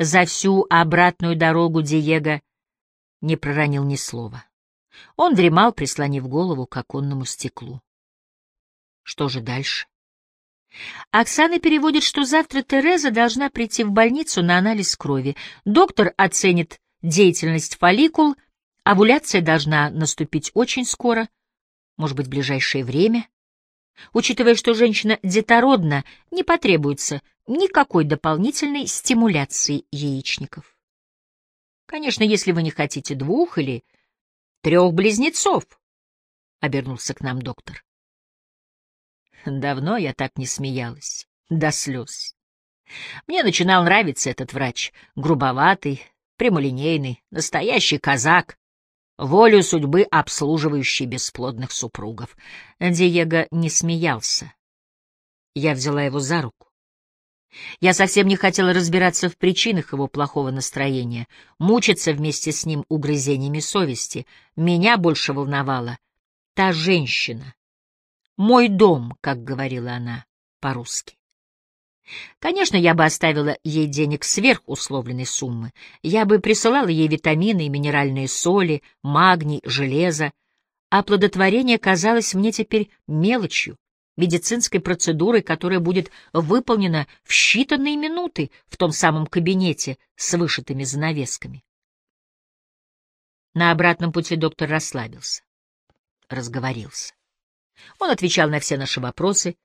За всю обратную дорогу Диего не проронил ни слова. Он дремал, прислонив голову к оконному стеклу. Что же дальше? Оксана переводит, что завтра Тереза должна прийти в больницу на анализ крови. Доктор оценит деятельность фолликул, овуляция должна наступить очень скоро, может быть, в ближайшее время. Учитывая, что женщина детородна, не потребуется никакой дополнительной стимуляции яичников. Конечно, если вы не хотите двух или трех близнецов, — обернулся к нам доктор. Давно я так не смеялась, до слез. Мне начинал нравиться этот врач, грубоватый, прямолинейный, настоящий казак, волю судьбы обслуживающий бесплодных супругов. Диего не смеялся. Я взяла его за руку. Я совсем не хотела разбираться в причинах его плохого настроения, мучиться вместе с ним угрызениями совести. Меня больше волновала та женщина, мой дом, как говорила она по-русски. Конечно, я бы оставила ей денег сверх условленной суммы. Я бы присылала ей витамины и минеральные соли, магний, железо. Оплодотворение казалось мне теперь мелочью, медицинской процедурой, которая будет выполнена в считанные минуты в том самом кабинете с вышитыми занавесками. На обратном пути доктор расслабился, разговорился. Он отвечал на все наши вопросы,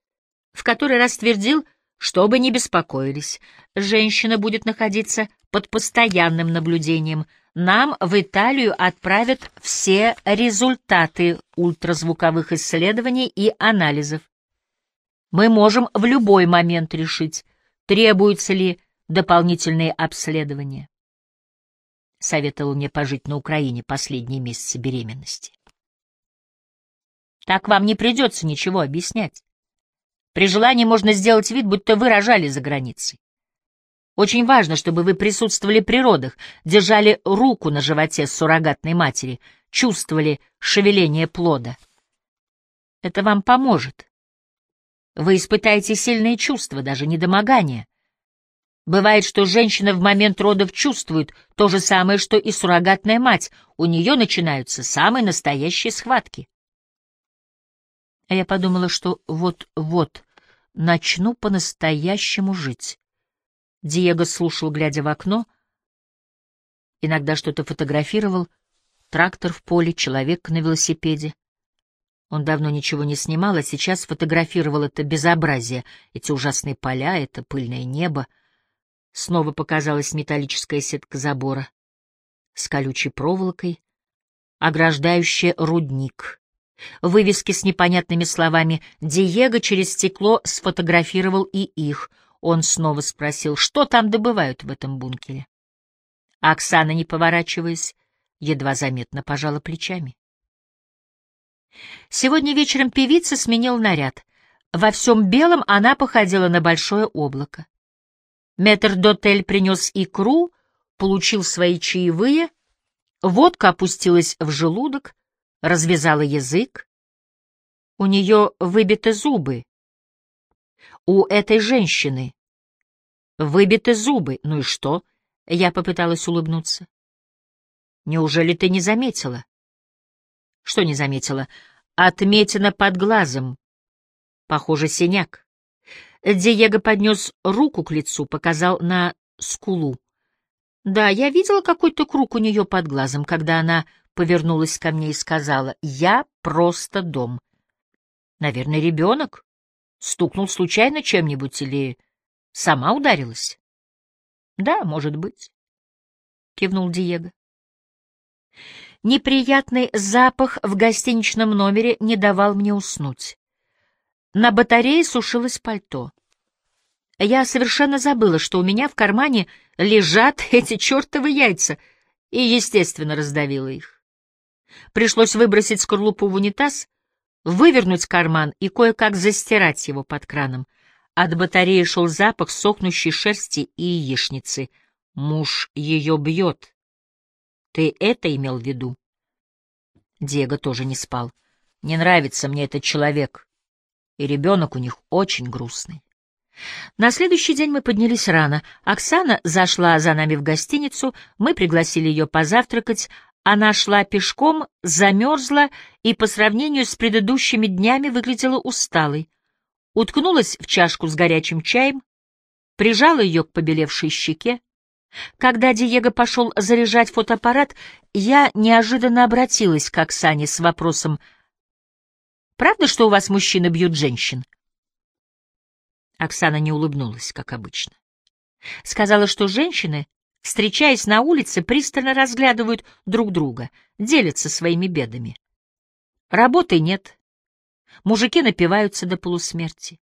в который раз твердил, чтобы не беспокоились, женщина будет находиться под постоянным наблюдением. Нам в Италию отправят все результаты ультразвуковых исследований и анализов. Мы можем в любой момент решить, требуются ли дополнительные обследования. Советовал мне пожить на Украине последние месяцы беременности. Так вам не придется ничего объяснять. При желании можно сделать вид, будто вы рожали за границей. Очень важно, чтобы вы присутствовали при родах, держали руку на животе суррогатной матери, чувствовали шевеление плода. Это вам поможет. Вы испытаете сильные чувства, даже недомогание. Бывает, что женщина в момент родов чувствует то же самое, что и суррогатная мать. У нее начинаются самые настоящие схватки. А я подумала, что вот-вот начну по-настоящему жить. Диего слушал, глядя в окно, иногда что-то фотографировал, трактор в поле, человек на велосипеде. Он давно ничего не снимал, а сейчас фотографировал это безобразие, эти ужасные поля, это пыльное небо. Снова показалась металлическая сетка забора с колючей проволокой, ограждающая рудник. Вывески с непонятными словами «Диего» через стекло сфотографировал и их. Он снова спросил, что там добывают в этом бункере. Оксана, не поворачиваясь, едва заметно пожала плечами. Сегодня вечером певица сменил наряд. Во всем белом она походила на большое облако. Метр-дотель принес икру, получил свои чаевые, водка опустилась в желудок, развязала язык. У нее выбиты зубы. У этой женщины выбиты зубы. Ну и что? Я попыталась улыбнуться. Неужели ты не заметила? Что не заметила? Отметина под глазом. Похоже, синяк. Диего поднес руку к лицу, показал на скулу. Да, я видела какой-то круг у нее под глазом, когда она повернулась ко мне и сказала, «Я просто дом». Наверное, ребенок стукнул случайно чем-нибудь или сама ударилась? Да, может быть, — кивнул Диего. Неприятный запах в гостиничном номере не давал мне уснуть. На батарее сушилось пальто. Я совершенно забыла, что у меня в кармане лежат эти чертовы яйца, и, естественно, раздавила их. Пришлось выбросить скорлупу в унитаз, вывернуть карман и кое-как застирать его под краном. От батареи шел запах сохнущей шерсти и яичницы. Муж ее бьет. Ты это имел в виду? Диего тоже не спал. Не нравится мне этот человек. И ребенок у них очень грустный. На следующий день мы поднялись рано. Оксана зашла за нами в гостиницу, мы пригласили ее позавтракать. Она шла пешком, замерзла и по сравнению с предыдущими днями выглядела усталой. Уткнулась в чашку с горячим чаем, прижала ее к побелевшей щеке. Когда Диего пошел заряжать фотоаппарат, я неожиданно обратилась к Оксане с вопросом «Правда, что у вас мужчины бьют женщин?» Оксана не улыбнулась, как обычно. Сказала, что женщины, встречаясь на улице, пристально разглядывают друг друга, делятся своими бедами. Работы нет. Мужики напиваются до полусмерти.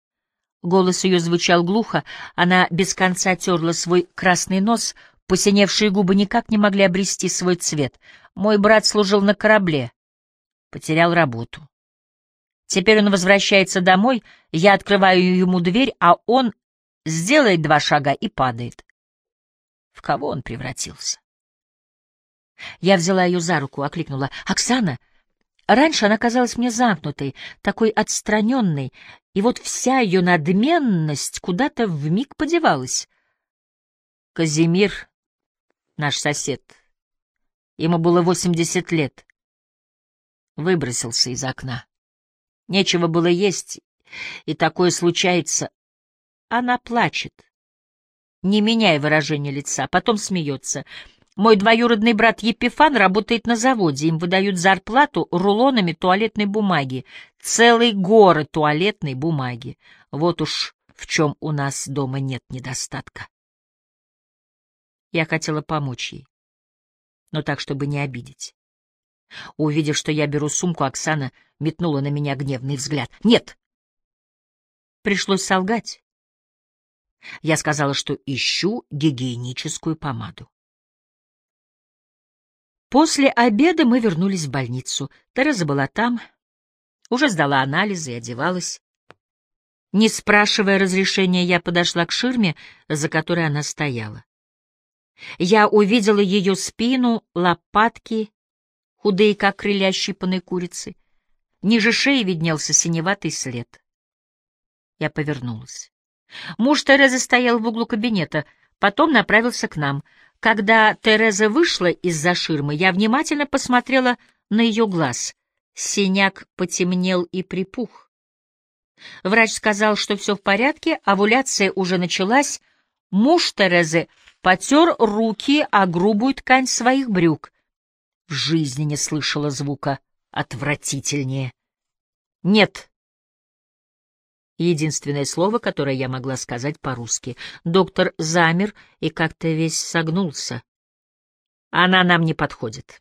Голос ее звучал глухо, она без конца терла свой красный нос, посиневшие губы никак не могли обрести свой цвет. Мой брат служил на корабле, потерял работу. Теперь он возвращается домой, я открываю ему дверь, а он сделает два шага и падает. В кого он превратился? Я взяла ее за руку, окликнула. «Оксана!» Раньше она казалась мне замкнутой, такой отстраненной, и вот вся ее надменность куда-то вмиг подевалась. Казимир, наш сосед, ему было восемьдесят лет, выбросился из окна. Нечего было есть, и такое случается. Она плачет, не меняя выражения лица, потом смеется. Мой двоюродный брат Епифан работает на заводе, им выдают зарплату рулонами туалетной бумаги, целый горы туалетной бумаги. Вот уж в чем у нас дома нет недостатка. Я хотела помочь ей, но так, чтобы не обидеть. Увидев, что я беру сумку, Оксана метнула на меня гневный взгляд. «Нет!» Пришлось солгать. Я сказала, что ищу гигиеническую помаду. После обеда мы вернулись в больницу. Тереза была там, уже сдала анализы и одевалась. Не спрашивая разрешения, я подошла к ширме, за которой она стояла. Я увидела ее спину, лопатки худые, как крылья щипанной курицы. Ниже шеи виднелся синеватый след. Я повернулась. Муж Терезы стоял в углу кабинета, потом направился к нам. Когда Тереза вышла из-за ширмы, я внимательно посмотрела на ее глаз. Синяк потемнел и припух. Врач сказал, что все в порядке, овуляция уже началась. Муж Терезы потер руки о грубую ткань своих брюк — в жизни не слышала звука отвратительнее. Нет. Единственное слово, которое я могла сказать по-русски. Доктор замер и как-то весь согнулся. Она нам не подходит.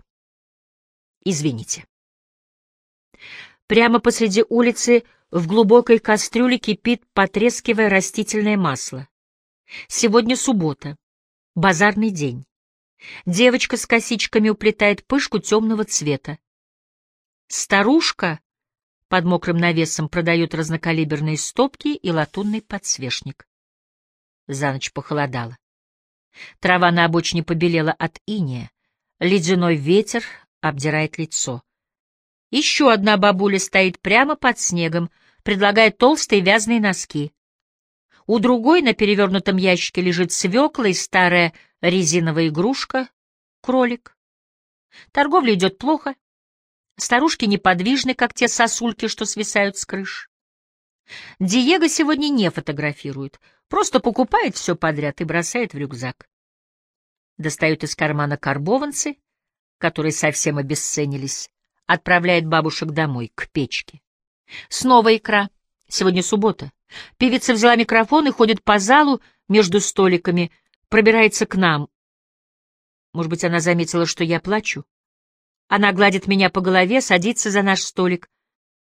Извините. Прямо посреди улицы в глубокой кастрюле кипит, потрескивая растительное масло. Сегодня суббота, базарный день. Девочка с косичками уплетает пышку темного цвета. Старушка под мокрым навесом продает разнокалиберные стопки и латунный подсвечник. За ночь похолодало. Трава на обочине побелела от иния. Ледяной ветер обдирает лицо. Еще одна бабуля стоит прямо под снегом, предлагает толстые вязаные носки. У другой на перевернутом ящике лежит свекла и старая резиновая игрушка, кролик. Торговля идет плохо. Старушки неподвижны, как те сосульки, что свисают с крыш. Диего сегодня не фотографирует, просто покупает все подряд и бросает в рюкзак. Достает из кармана карбованцы, которые совсем обесценились, отправляет бабушек домой, к печке. Снова икра. Сегодня суббота. Певица взяла микрофон и ходит по залу между столиками, пробирается к нам. Может быть, она заметила, что я плачу? Она гладит меня по голове, садится за наш столик.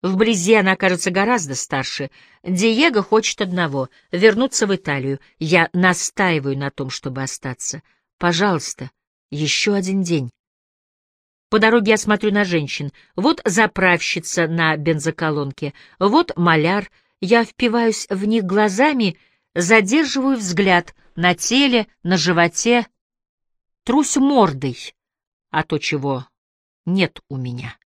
Вблизи она кажется гораздо старше. Диего хочет одного — вернуться в Италию. Я настаиваю на том, чтобы остаться. Пожалуйста, еще один день. По дороге я смотрю на женщин. Вот заправщица на бензоколонке, вот маляр. Я впиваюсь в них глазами, задерживаю взгляд на теле, на животе, трусь мордой, а то, чего нет у меня.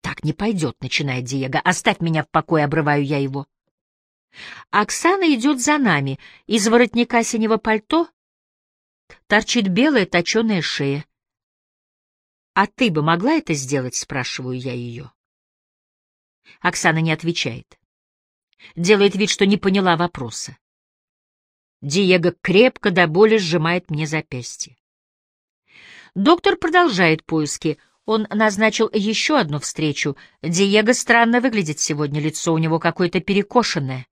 Так не пойдет, начинает Диего. Оставь меня в покое, обрываю я его. Оксана идет за нами. Из воротника синего пальто торчит белая точеная шея. «А ты бы могла это сделать?» — спрашиваю я ее. Оксана не отвечает. Делает вид, что не поняла вопроса. Диего крепко до боли сжимает мне запястье. Доктор продолжает поиски. Он назначил еще одну встречу. Диего странно выглядит сегодня, лицо у него какое-то перекошенное.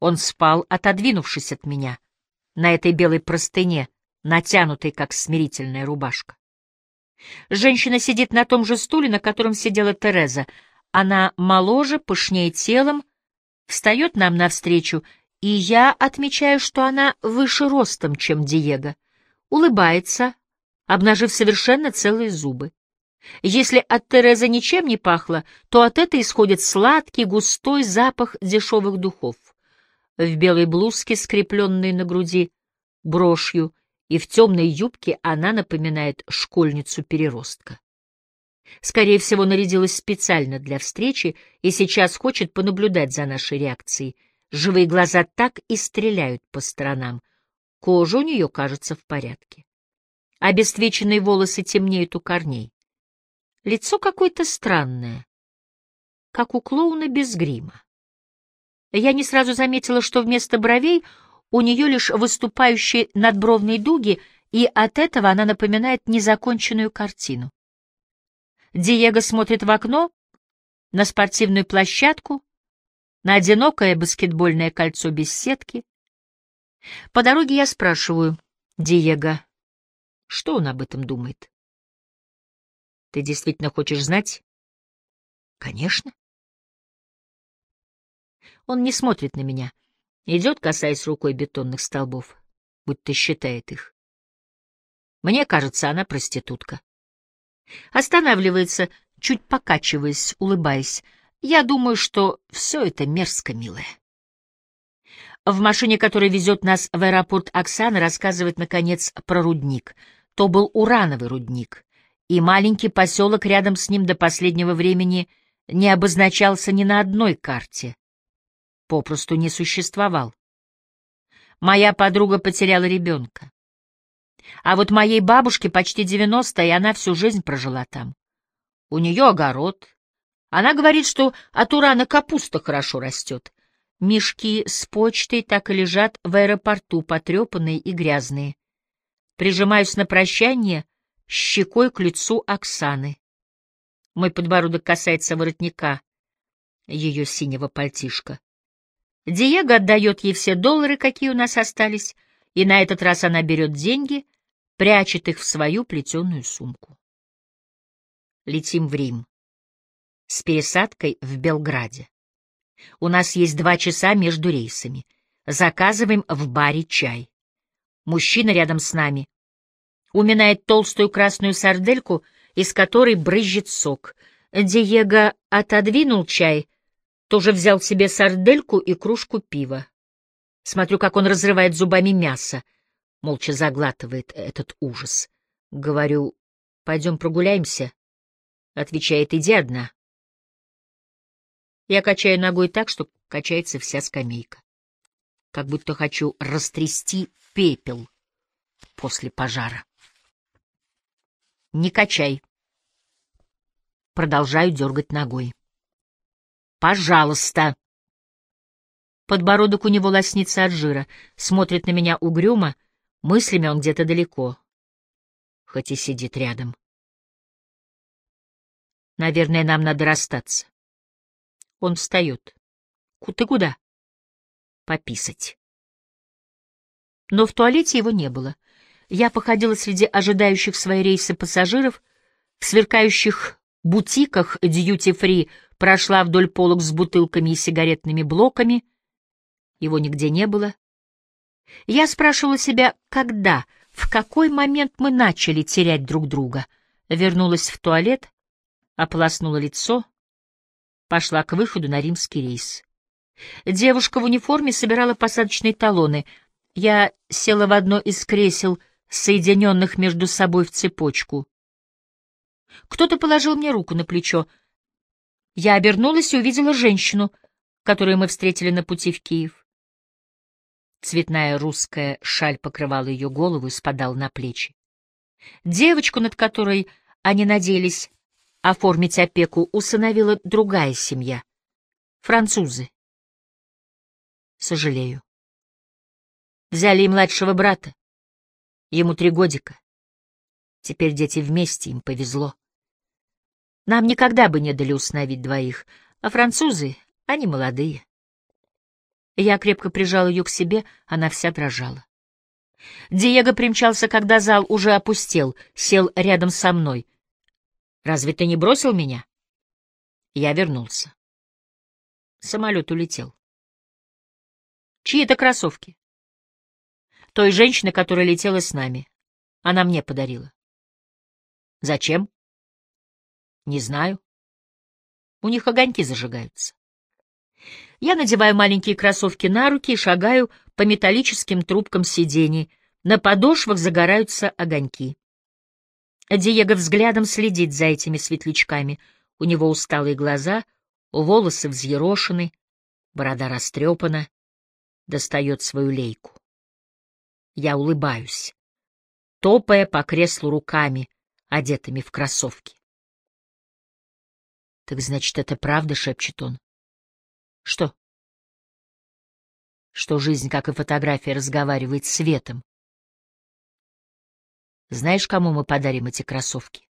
Он спал, отодвинувшись от меня, на этой белой простыне, натянутой, как смирительная рубашка. Женщина сидит на том же стуле, на котором сидела Тереза. Она моложе, пышнее телом, встает нам навстречу, и я отмечаю, что она выше ростом, чем Диего. Улыбается, обнажив совершенно целые зубы. Если от Терезы ничем не пахло, то от этой исходит сладкий, густой запах дешевых духов. В белой блузке, скрепленной на груди брошью, и в темной юбке она напоминает школьницу-переростка. Скорее всего, нарядилась специально для встречи и сейчас хочет понаблюдать за нашей реакцией. Живые глаза так и стреляют по сторонам. Кожа у нее кажется в порядке. Обесцвеченные волосы темнеют у корней. Лицо какое-то странное, как у клоуна без грима. Я не сразу заметила, что вместо бровей у нее лишь выступающие надбровные дуги, и от этого она напоминает незаконченную картину. Диего смотрит в окно, на спортивную площадку, на одинокое баскетбольное кольцо без сетки. По дороге я спрашиваю Диего, что он об этом думает. Ты действительно хочешь знать? Конечно. Он не смотрит на меня. Идет, касаясь рукой бетонных столбов, будто считает их. Мне кажется, она проститутка. Останавливается, чуть покачиваясь, улыбаясь. Я думаю, что все это мерзко, милая. В машине, которая везет нас в аэропорт, Оксана рассказывает, наконец, про рудник. То был урановый рудник, и маленький поселок рядом с ним до последнего времени не обозначался ни на одной карте. Попросту не существовал. Моя подруга потеряла ребенка. А вот моей бабушке почти девяносто, и она всю жизнь прожила там. У нее огород. Она говорит, что от урана капуста хорошо растет. Мешки с почтой так и лежат в аэропорту, потрепанные и грязные. Прижимаюсь на прощание щекой к лицу Оксаны. Мой подбородок касается воротника, ее синего пальтишка. Диего отдает ей все доллары, какие у нас остались, и на этот раз она берет деньги — прячет их в свою плетеную сумку. Летим в Рим. С пересадкой в Белграде. У нас есть два часа между рейсами. Заказываем в баре чай. Мужчина рядом с нами уминает толстую красную сардельку, из которой брызжет сок. Диего отодвинул чай, тоже взял себе сардельку и кружку пива. Смотрю, как он разрывает зубами мясо — молча заглатывает этот ужас. Говорю, пойдем прогуляемся. Отвечает, иди одна. Я качаю ногой так, что качается вся скамейка. Как будто хочу растрясти пепел после пожара. Не качай. Продолжаю дергать ногой. Пожалуйста. Подбородок у него лоснится от жира, смотрит на меня угрюмо, Мыслями он где-то далеко, хоть и сидит рядом. Наверное, нам надо расстаться. Он встает. Ты куда? Пописать. Но в туалете его не было. Я походила среди ожидающих свои рейсы пассажиров, в сверкающих бутиках дьюти-фри прошла вдоль полок с бутылками и сигаретными блоками. Его нигде не было. Я спрашивала себя, когда, в какой момент мы начали терять друг друга. Вернулась в туалет, ополоснула лицо, пошла к выходу на римский рейс. Девушка в униформе собирала посадочные талоны. Я села в одно из кресел, соединенных между собой в цепочку. Кто-то положил мне руку на плечо. Я обернулась и увидела женщину, которую мы встретили на пути в Киев. Цветная русская шаль покрывала ее голову и спадала на плечи. Девочку, над которой они надеялись оформить опеку, усыновила другая семья — французы. Сожалею. Взяли и младшего брата. Ему три годика. Теперь дети вместе, им повезло. Нам никогда бы не дали установить двоих, а французы, они молодые. Я крепко прижал ее к себе, она вся дрожала. Диего примчался, когда зал уже опустел, сел рядом со мной. «Разве ты не бросил меня?» Я вернулся. Самолет улетел. Чьи это кроссовки? Той женщины, которая летела с нами. Она мне подарила. Зачем? Не знаю. У них огоньки зажигаются. Я надеваю маленькие кроссовки на руки и шагаю по металлическим трубкам сидений. На подошвах загораются огоньки. Диего взглядом следит за этими светлячками. У него усталые глаза, волосы взъерошены, борода растрепана, достает свою лейку. Я улыбаюсь, топая по креслу руками, одетыми в кроссовки. «Так значит, это правда?» — шепчет он. «Что?» «Что жизнь, как и фотография, разговаривает светом. Знаешь, кому мы подарим эти кроссовки?»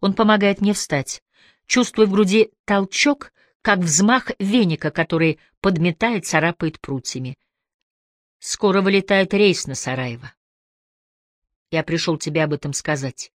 Он помогает мне встать, чувствуя в груди толчок, как взмах веника, который подметает, царапает прутьями. Скоро вылетает рейс на Сараево. Я пришел тебе об этом сказать.